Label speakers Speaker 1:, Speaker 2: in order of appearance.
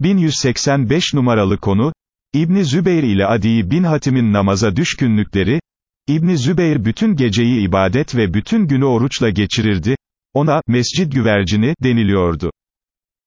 Speaker 1: 1185 numaralı konu, İbni Zübeyir ile Adi bin Hatim'in namaza düşkünlükleri, İbni Zübeyir bütün geceyi ibadet ve bütün günü oruçla geçirirdi, ona, mescid güvercini, deniliyordu.